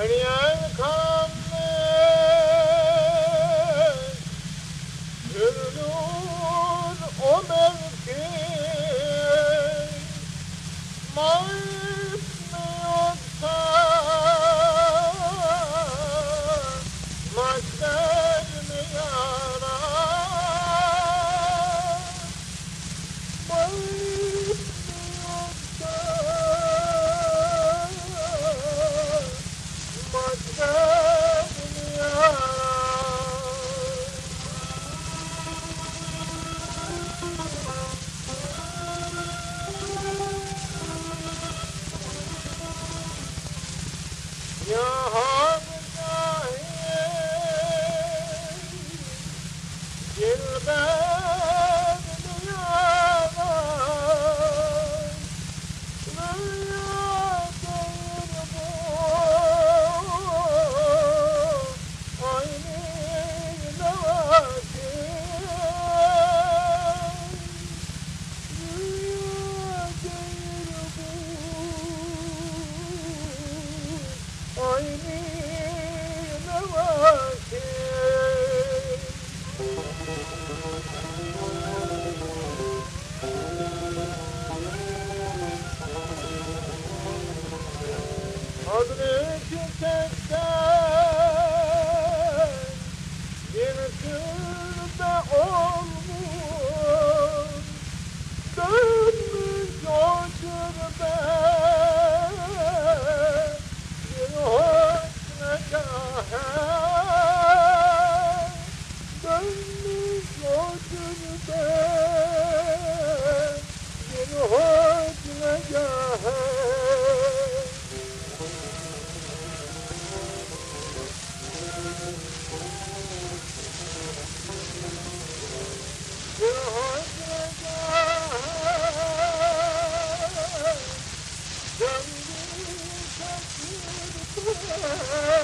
Any other car? Oh. Kadri köşekten Yeni sürde olmuş. Dönmüş o sürde Bir hoş nekahe Oh,